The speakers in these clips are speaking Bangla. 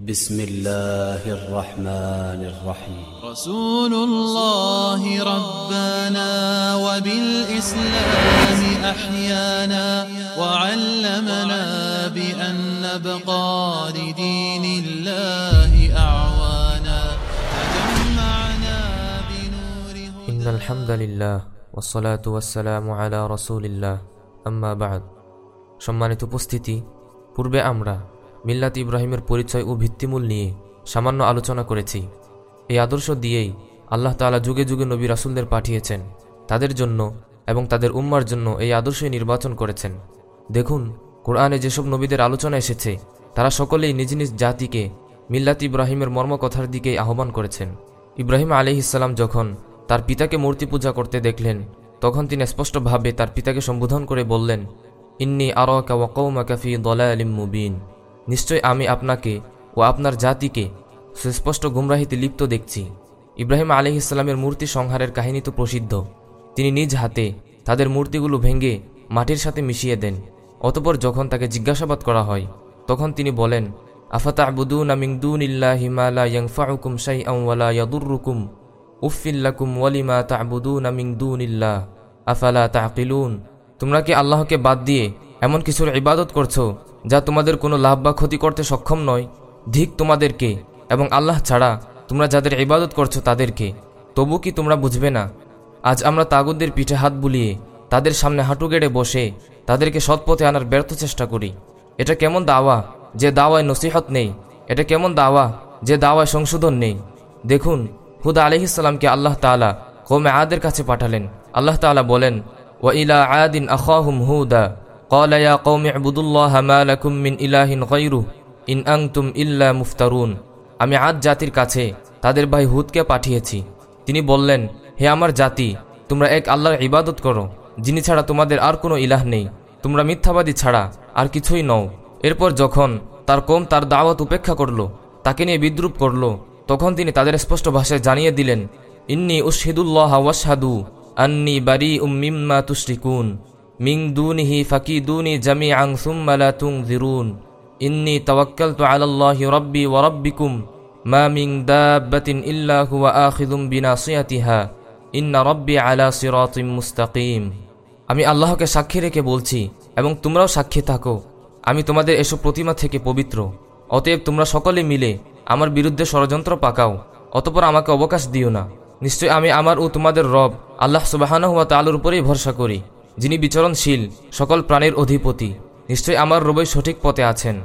بسم الله الرحمن الرحيم رسول الله ربنا وبالإسلام أحيانا وعلمنا بأن نبقى لدين الله أعوانا فجمعنا بنور إن الحمد لله والصلاة والسلام على رسول الله أما بعد সম্মানিত উপস্থিতি পূর্বে আমরা মিল্লাত ইব্রাহিমের পরিচয় ও ভিত্তিমূল নিয়ে সামান্য আলোচনা করেছি। এই আদর্শ দিয়েই আল্লাহ তাআলা যুগে যুগে নবী রাসুলদের পাঠিয়েছেন। তাদের জন্য এবং তাদের উম্মার জন্য এই আদর্শই নির্বাচন করেছেন। দেখুন, কোরআনে যেসব নবীদের আলোচনা এসেছে, তারা সকলেই নিজ নিজ জাতিকে মিল্লাত ইব্রাহিমের মর্মকথার দিকেই আহ্বান করেছেন। ইব্রাহিম আলী ইসলাম যখন তার পিতাকে মূর্তি পূজা করতে দেখলেন, তখন তিনি স্পষ্টভাবে তার পিতাকে সম্বোধন করে বললেন, ইন্নি আরকা ওয়া কৌমাকা ফি দলায়ালিম মুবিন। নিশ্চয় আমি আপনাকে ও আপনার জাতিকে সুস্পষ্ট গুমরাহিতে লিপ্ত দেখছি। ইব্রাহিম আলী ইসলামের মূর্তি সংহারের কাহিনী তো প্রসিদ্ধ। তিনি নিজ হাতে তাদের মূর্তিগুলো ভেঙে মাটির সাথে মিশিয়ে দেন। অতপর যখন তাকে জিজ্ঞাসাবাদ করা হয়, তখন তিনি বলেন আফাতা আবুদুন আমিংদুন ইল্লাহ হিমালা ইয়াংফাউকুম শাই ওয়ালা ইয়াদুররুকুম উফিল্লাকুম ওয়ালিমা তাবুদুন আমিংদুন ইল্লাহ আফালা তাকিলুন? তোমরা কি আল্লাহকে বাদ দিয়ে এমন কিছুর ইবাদত করছ যা তোমাদের কোনো লাভ বা ক্ষতি করতে সক্ষম নয়। ধিক তোমাদেরকে এবং আল্লাহ ছাড়া তোমরা যাদের ইবাদত করছ তাদেরকে। তবু কি তোমরা বুঝবে না? আজ আমরা তাগুদদের পিঠে হাত বুলিয়ে তাদের সামনে হাঁটু গেড়ে বসে তাদেরকে সৎপথে আনার ব্যর্থ চেষ্টা করি। এটা কেমন দাওয়া যে দাওয়ায় নসিহত নেই? এটা কেমন দাওয়া যে দাওয়ায় সংশোধন নেই? দেখুন, হুদা আলহিসাল্লামকে আল্লাহ তালা কৌমে আদের কাছে পাঠালেন। আল্লাহ তালা বলেন ও ইলা আয়াদিন আখাহুম হুদা। قال يا قوم اعبدوا الله ما لكم من إله غيره إن أنتم إلا مفترون আমি আদ জাতির কাছে তাদের ভাই হুদকে পাঠিয়েছি তিনি বললেন হে আমার জাতি তোমরা এক আল্লাহর ইবাদত করো যিনি ছাড়া তোমাদের আর কোনো ইলাহ নেই তোমরা মিথ্যাবাদী ছাড়া আর কিছুই নও এরপর যখন তার কোম তার দাওয়াত উপেক্ষা করলো তাকে নিয়ে বিদ্রুপ করলো তখন তিনি তাদের স্পষ্ট ভাষায় জানিয়ে দিলেন ইন্নি উশহিদুল্লাহ ওয়াশহাদু আন্নি বারি উম্মিম্মা তুশরিকুন মিং দুনিহি ফাকি দুনি জামি আং সুম্মালা তুং জিরুন ইন্নি তাওয়াক্কালতু আলাল্লাহি রব্বি ওয়া রব্বিকুম। মা মিং দাব্বাতিন ইল্লা হুয়া আখিযুম বিনাসিয়াতিহা। ইন্না রব্বি আলা সিরাতিম মুস্তাকিম। আমি আল্লাহকে সাক্ষী রেখে বলছি, এবং তোমরাও সাক্ষী থাকো। আমি তোমাদের এসব প্রতিমা থেকে পবিত্র। অতএব তোমরা সকলে মিলে আমার বিরুদ্ধে ষড়যন্ত্র পাকাও, অতপর আমাকে অবকাশ দিও না। নিশ্চয় আমি আমার ও তোমাদের রব আল্লাহ সুবাহান হুয়া তালুর উপরেই ভরসা করি। যিনি বিচরণশীল, সকল প্রাণীর অধিপতি। নিশ্চয় আমার রবই সঠিক পথে আছেন।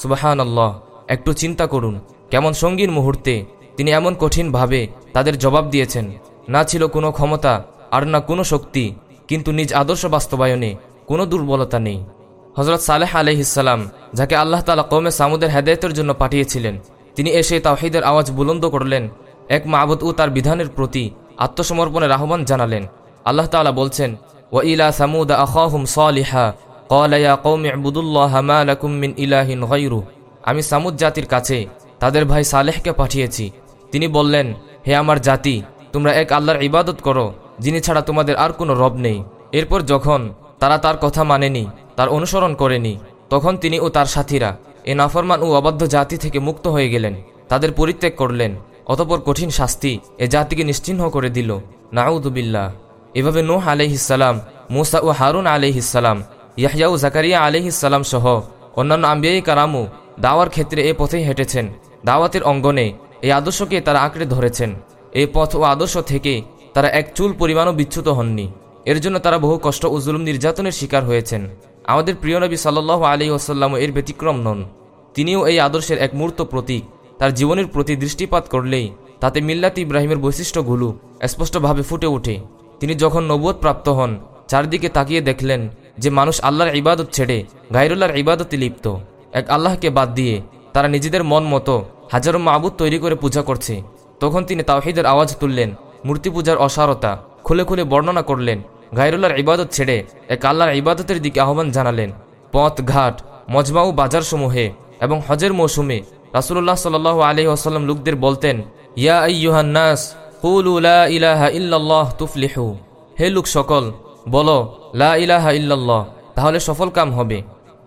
সুবাহান আল্লাহ একটু চিন্তা করুন, কেমন সঙ্গীর মুহূর্তে তিনি এমন কঠিনভাবে তাদের জবাব দিয়েছেন। না ছিল কোনো ক্ষমতা আর না কোনো শক্তি, কিন্তু নিজ আদর্শ বাস্তবায়নে কোনো দুর্বলতা নেই। হজরত সালেহ আলহিসাল্লাম যাকে আল্লাহ তালা কৌমে সামুদের হেদায়তের জন্য পাঠিয়েছিলেন, তিনি এসে তাওহিদের আওয়াজ বুলন্দ করলেন। এক মাহবুদ ও তার বিধানের প্রতি আত্মসমর্পণের আহ্বান জানালেন। আল্লাহ তাআলা বলছেন ওয়া ইলা সামুদ আখাহুম সালিহা قال يا قوم اعبدوا الله ما لكم من ইলাহ غيره আমি সামুদ জাতির কাছে তাদের ভাই সালেহকে পাঠিয়েছি তিনি বললেন হে আমার জাতি তোমরা এক আল্লাহর ইবাদত করো যিনি ছাড়া তোমাদের আর কোনো রব নেই এরপর যখন তারা তার কথা মানেনি তার অনুসরণ করেনি তখন তিনি ও তার সাথীরা এ নাফরমান ও অবাধ্য জাতি থেকে মুক্ত হয়ে গেলেন তাদের পরিত্যাগ করলেন অতপর কঠিন শাস্তি এ জাতিকে নিশ্চিহ্ন করে দিল নাউদুবিল্লাহ এভাবে নোহ আলহিসাল্লাম মুসা ও হারুন আলহিসাল্লাম ইয়াহিয়া ও জাকারিয়া আলহিসাল্লাম সহ অন্যান্য আম্বিয়াই কারামু দাওয়ার ক্ষেত্রে এ পথেই হেঁটেছেন। দাওয়াতের অঙ্গনে এই আদর্শকে তারা আঁকড়ে ধরেছেন। এই পথ ও আদর্শ থেকে তারা এক চুল পরিমাণও বিচ্যুত হননি। এর জন্য তারা বহু কষ্ট ও জুলুম নির্যাতনের শিকার হয়েছেন। আমাদের প্রিয় নবী সাল্লাহ আলী ওসাল্লাম এর ব্যতিক্রম নন। তিনিও এই আদর্শের এক মূর্ত প্রতীক। তার জীবনের প্রতি দৃষ্টিপাত করলেই তাতে মিল্লাত ইব্রাহিমের বৈশিষ্ট্যগুলো স্পষ্টভাবে ফুটে ওঠে। তিনি যখন নবুয়ত প্রাপ্ত হন, চারদিকে তাকিয়ে দেখলেন যে মানুষ আল্লাহর ইবাদত ছেড়ে গাইরুল্লাহর ইবাদতে লিপ্ত। এক আল্লাহকে বাদ দিয়ে তারা নিজেদের মন মতো হাজারো মাবুদ তৈরি করে পূজা করছে। তখন তিনি তাওহিদের আওয়াজ তুললেন, মূর্তি পূজার অসারতা, খুলে খুলে বর্ণনা করলেন গাইরুল্লাহর ইবাদত ছেড়ে এক আল্লাহর ইবাদতের দিকে আহ্বান জানালেন। পথ, ঘাট, মজমাউ বাজারসমূহে এবং হজের মৌসুমে রাসুল্লাহ সাল আলহি আসাল্লাম লোকদের বলতেন, ইয়া ইয়ুহান্নাস ইল্লাল্লাহ হে লোক সকল, বলো, লা ইলাহা তাহলে সফল কাম হবে।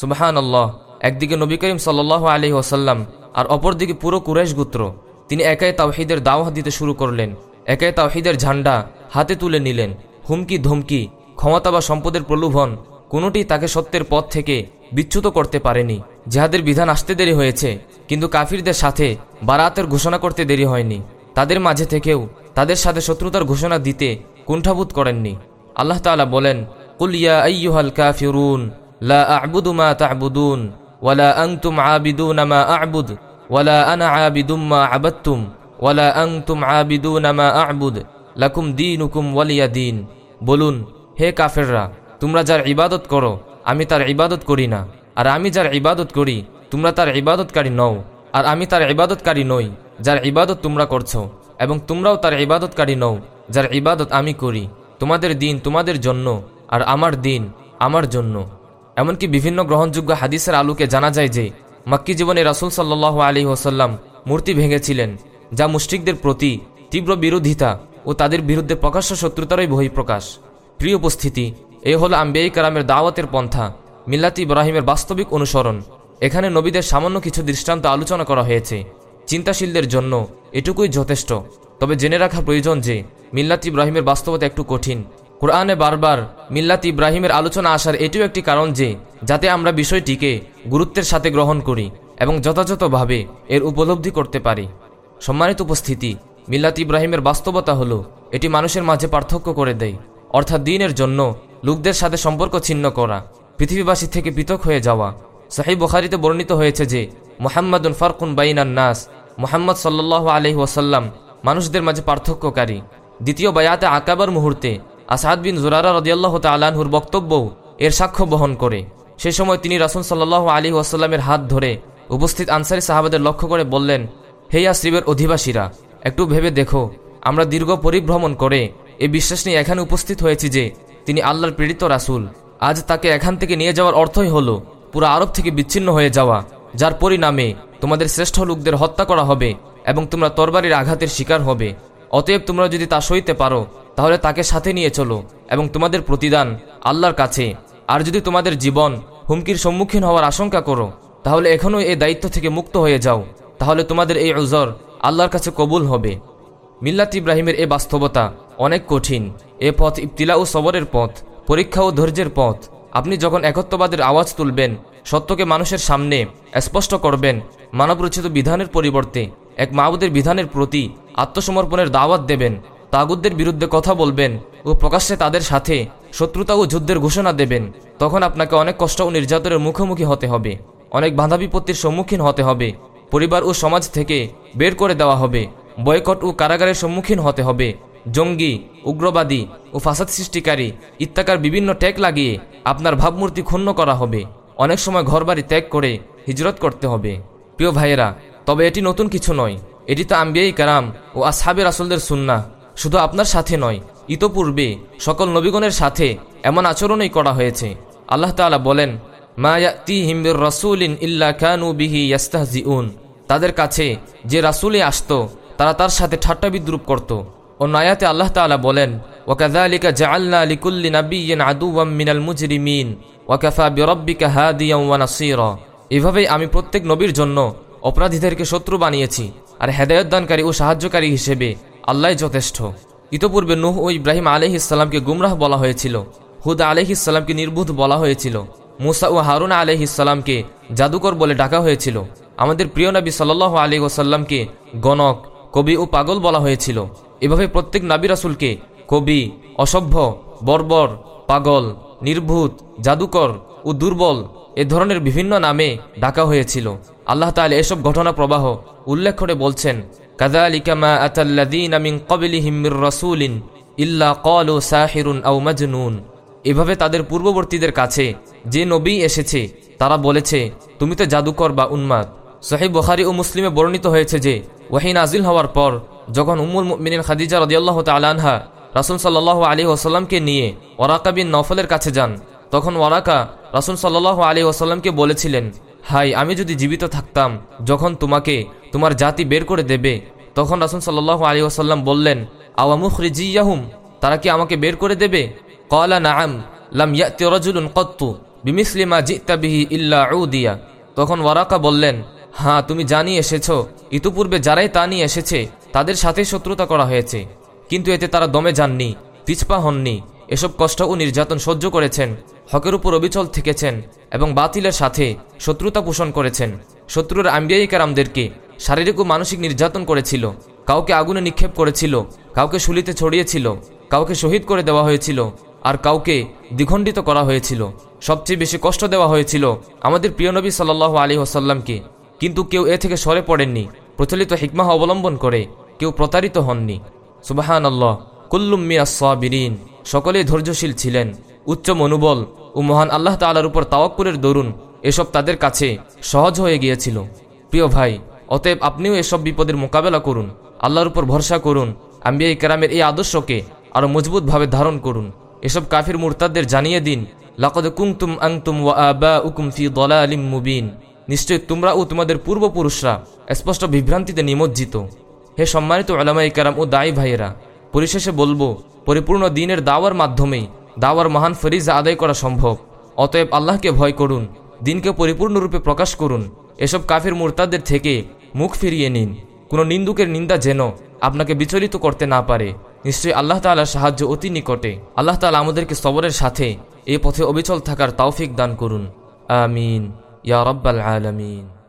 সুবাহান আল্লাহ একদিকে নবী করিম সাল্লাহ আলহি ওসাল্লাম আর অপরদিকে পুরো কুরেশ গোত্র। তিনি একাই তাওহিদের দাওয়া দিতে শুরু করলেন, একাই তাওহিদের ঝান্ডা হাতে তুলে নিলেন। হুমকি, ধমকি, ক্ষমতা বা সম্পদের প্রলোভন কোনোটি তাকে সত্যের পথ থেকে বিচ্যুত করতে পারেনি। যাহাদের বিধান আসতে দেরি হয়েছে, কিন্তু কাফিরদের সাথে বারাতের ঘোষণা করতে দেরি হয়নি। তাদের মাঝে থেকেও তাদের সাথে শত্রুতার ঘোষণা দিতে কুণ্ঠাবোধ করেননি। আল্লাহ তাআলা বলেন লা আ'বুদু মা আ'বুদ আনা আ'বুদ, লাকুম দিন। বলুন, হে কাফেররা, তোমরা যার ইবাদত করো, আমি তার ইবাদত করি না। আর আমি যার ইবাদত করি, তোমরা তার ইবাদতকারী নও। আর আমি তার ইবাদতকারী নই, যার ইবাদত তোমরা করছ। এবং তোমরাও তার ইবাদতকারী নও, যার ইবাদত আমি করি। তোমাদের দিন তোমাদের জন্য আর আমার দিন আমার জন্য। এমনকি বিভিন্ন গ্রহণযোগ্য হাদিসের আলোকে জানা যায় যে, মাক্কি জীবনে রাসুল সাল্লাহ আলী ওসাল্লাম মূর্তি ভেঙেছিলেন, যা মুষ্টিকদের প্রতি তীব্র বিরোধিতা ও তাদের বিরুদ্ধে প্রকাশ্য শত্রুতারই বহিঃপ্রকাশ। প্রিয় উপস্থিতি, এ হল আম্বিয়াই কারামের দাওয়াতের পন্থা মিল্লাতি ইব্রাহিমের বাস্তবিক অনুসরণ। এখানে নবীদের সামান্য কিছু দৃষ্টান্ত আলোচনা করা হয়েছে। চিন্তাশীলদের জন্য এটুকুই যথেষ্ট। তবে জেনে রাখা প্রয়োজন যে, মিল্লাত ইব্রাহিমের বাস্তবতা একটু কঠিন। কোরআনে বারবার মিল্লাত ইব্রাহিমের আলোচনা আসার এটিও একটি কারণ যে, যাতে আমরা বিষয়টিকে গুরুত্বের সাথে গ্রহণ করি এবং যথাযথভাবে এর উপলব্ধি করতে পারি। সম্মানিত উপস্থিতি, মিল্লাত ইব্রাহিমের বাস্তবতা হলো, এটি মানুষের মাঝে পার্থক্য করে দেয়, অর্থাৎ দিনের জন্য লোকদের সাথে সম্পর্ক ছিন্ন করা, পৃথিবীবাসী থেকে পৃথক হয়ে যাওয়া। সাহি বখারিতে বর্ণিত হয়েছে যে মোহাম্মদুন ফারকুন বাইনান নাস। মোহাম্মদ সাল্লাহ আলহি ওসাল্লাম মানুষদের মাঝে পার্থক্যকারী। দ্বিতীয় বায়াতে আকাবার মুহূর্তে আসাদ বিন জুরারা রদিয়াল্লাহ তালাহুর বক্তব্যও এর সাক্ষ্য বহন করে। সে সময় তিনি রাসুল সাল্লাহ আলী ওয়াসাল্লামের হাত ধরে উপস্থিত আনসারি সাহাবাদের লক্ষ্য করে বললেন, হে ইয়াসরিবের অধিবাসীরা, একটু ভেবে দেখো, আমরা দীর্ঘ পরিভ্রমণ করে এ বিশ্বাস নিয়ে এখানে উপস্থিত হয়েছি যে তিনি আল্লাহর পীড়িত রাসুল। আজ তাকে এখান থেকে নিয়ে যাওয়ার অর্থই হলো পুরো আরব থেকে বিচ্ছিন্ন হয়ে যাওয়া। যার পরিণামে তোমাদের শ্রেষ্ঠ লোকদের হত্যা করা হবে এবং তোমরা তরবারির আঘাতের শিকার হবে। অতএব তোমরা যদি তা সইতে পারো, তাহলে তাকে সাথে নিয়ে চলো এবং তোমাদের প্রতিদান আল্লাহর কাছে। আর যদি তোমাদের জীবন হুমকির সম্মুখীন হওয়ার আশঙ্কা করো, তাহলে এখনও এই দায়িত্ব থেকে মুক্ত হয়ে যাও। তাহলে তোমাদের এই উজর আল্লাহর কাছে কবুল হবে। মিল্লাত ইব্রাহিমের এ বাস্তবতা অনেক কঠিন। এ পথ ইবতিলা ও সবরের পথ, পরীক্ষা ও ধৈর্যের পথ। আপনি যখন একত্ববাদের আওয়াজ তুলবেন সত্যকে মানুষের সামনে স্পষ্ট করবেন মানবরচিত বিধানের পরিবর্তে। এক মাহবুদের বিধানের প্রতি আত্মসমর্পণের দাওয়াত দেবেন। তাগুদদের বিরুদ্ধে কথা বলবেন ও প্রকাশ্যে তাদের সাথে শত্রুতা ও যুদ্ধের ঘোষণা দেবেন। তখন আপনাকে অনেক কষ্ট ও নির্যাতনের মুখোমুখি হতে হবে। অনেক বাধা বিপত্তির সম্মুখীন হতে হবে। পরিবার ও সমাজ থেকে বের করে দেওয়া হবে। বয়কট ও কারাগারের সম্মুখীন হতে হবে। জঙ্গি, উগ্রবাদী ও ফাসাদ সৃষ্টিকারী ইত্যাকার বিভিন্ন ট্যাগ লাগিয়ে আপনার ভাবমূর্তি ক্ষুণ্ণ করা হবে। অনেক সময় ঘরবাড়ি ত্যাগ করে হিজরত করতে হবে। প্রিয় ভাইয়েরা, তবে এটি নতুন কিছু নয়। এটি তো আম্বিয়াই কারাম ও আসহাবের আসলদের সুন্না শুধু আপনার সাথে নয়, ইতোপূর্বে সকল নবীগণের সাথে এমন আচরণই করা হয়েছে। আল্লাহ তাআলা বলেন, মা ইয়াতিহিম বির রাসূলিন ইল্লা কানু বিহি তাদের কাছে যে রাসূলে আসতো, তারা তার সাথে ঠাট্টা বিদ্রুপ করত। ও নায়াতে আল্লাহ তাআলা বলেন, ওয়াকাযালিকা জাআলনা লিকুল্লি নাবিয়্যিন আদুওয়াম মিনাল মুজরিমিন, ওয়াকাফা বিরাব্বিকা হাদিয়াম ওয়া এভাবেই আমি প্রত্যেক নবীর জন্য অপরাধীদেরকে শত্রু বানিয়েছি আর হেদায়তদানকারী ও সাহায্যকারী হিসেবে আল্লাহ যথেষ্ট। ইতপূর্বে নুহ ও ইব্রাহিম আলহ ইসলামকে গুমরাহ বলা হয়েছিল, হুদ আলহ ইসলামকে নির্বুধ বলা হয়েছিল, মুসা ও হারুন আলহ ইসলামকে জাদুকর বলে ডাকা হয়েছিল। আমাদের প্রিয় নবী সাল্লাহ আলী ওসাল্লামকে গণক, কবি ও পাগল বলা হয়েছিল। এভাবে প্রত্যেক নাবি রাসুলকে কবি, অসভ্য, বর্বর, পাগল, নির্ভূত, জাদুকর ও দুর্বল এ ধরনের বিভিন্ন নামে ডাকা হয়েছিল। আল্লাহ তাআলা এসব ঘটনা প্রবাহ উল্লেখ করে বলছেন ইল্লা মাজনুন। এভাবে তাদের পূর্ববর্তীদের কাছে যে নবী এসেছে, তারা বলেছে, তুমি তো জাদুকর বা উন্মাদ। সহিহ বুখারী ও মুসলিমে বর্ণিত হয়েছে যে, ওয়াহি নাজিল হওয়ার পর যখন উম্মুল মুমিনিন খাদিজা রাদিয়াল্লাহু তাআলা আনহা রাসূল সাল্লাল্লাহু আলাইহি ওয়াসাল্লামকে নিয়ে ওয়ারাকা বিন নফলের কাছে যান, তখন ওয়ারাকা রাসূল সাল্লাল্লাহু আলী ওয়াসাল্লামকে বলেছিলেন, হাই, আমি যদি জীবিত থাকতাম, যখন তোমাকে তোমার জাতি বের করে দেবে, তখন রাসুল সাল্লাহ আলী ওসাল্লাম বললেন, আওয়ামুখরিজিয়াহুম, তারা কি আমাকে বের করে দেবে? কলা নাআম, লাম ইয়াতি রাজুলুন কত্তু বিমিসলিমা জিতা বিহি ইল্লা উদিয়া তখন ওয়ারাকা বললেন হ্যাঁ তুমি জানিয়ে এসেছ, ইতিপূর্বে যারাই তা নিয়ে এসেছে তাদের সাথে শত্রুতা করা হয়েছে। কিন্তু এতে তারা দমে যাননি পিছপা হননি, এসব কষ্ট ও নির্যাতন সহ্য করেছেন, হকের উপর অবিচল থেকেছেন এবং বাতিলের সাথে শত্রুতা পোষণ করেছেন। শত্রুর আম্বিয়াই কারামদেরকে শারীরিক ও মানসিক নির্যাতন করেছিল, কাউকে আগুনে নিক্ষেপ করেছিল, কাউকে শুলিতে ছড়িয়েছিল, কাউকে শহীদ করে দেওয়া হয়েছিল, আর কাউকে দ্বিখণ্ডিত করা হয়েছিল। সবচেয়ে বেশি কষ্ট দেওয়া হয়েছিল আমাদের প্রিয় নবী সাল্লাহ আলী ওসাল্লামকে কিন্তু কেউ এ থেকে সরে পড়েননি। প্রচলিত হিকমাহ অবলম্বন করে, কেউ প্রতারিত হননি। সুবাহান আল্লাহ কুল্লুম মিয়া সাবিরিন। সকলেই ধৈর্যশীল ছিলেন, উচ্চ মনোবল ও মহান আল্লাহ তালার উপর তাওয়াক্কুলের দরুন এসব তাদের কাছে সহজ হয়ে গিয়েছিল। প্রিয় ভাই, অতএব আপনিও এসব বিপদের মোকাবেলা করুন, আল্লাহর উপর ভরসা করুন আম্বিয়া কেরামের এই আদর্শকে আরও মজবুতভাবে ধারণ করুন। এসব কাফির মুরতাদদের জানিয়ে দিন, লাকদ কুমতুম আংতুম ওয়া আবা উকুম ফি দলালিম মুবিন। নিশ্চয় তোমরা ও তোমাদের পূর্বপুরুষরা স্পষ্ট বিভ্রান্তিতে নিমজ্জিত। হে সম্মানিত আলামাই কারাম ও দায়ী ভাইয়েরা, পরিশেষে বলব, পরিপূর্ণ দিনের দাওয়ার মাধ্যমেই দাওয়ার মহান ফরিজা আদায় করা সম্ভব। অতএব আল্লাহকে ভয় করুন, দিনকে পরিপূর্ণরূপে প্রকাশ করুন, এসব কাফের মুরতাদের থেকে মুখ ফিরিয়ে নিন। কোনো নিন্দুকের নিন্দা যেন আপনাকে বিচলিত করতে না পারে। নিশ্চয়ই আল্লাহ তাআলার সাহায্য অতি নিকটে। আল্লাহ তাআলা আমাদেরকে সবরের সাথে এ পথে অবিচল থাকার তাওফিক দান করুন। আমিন। يا رب العالمين.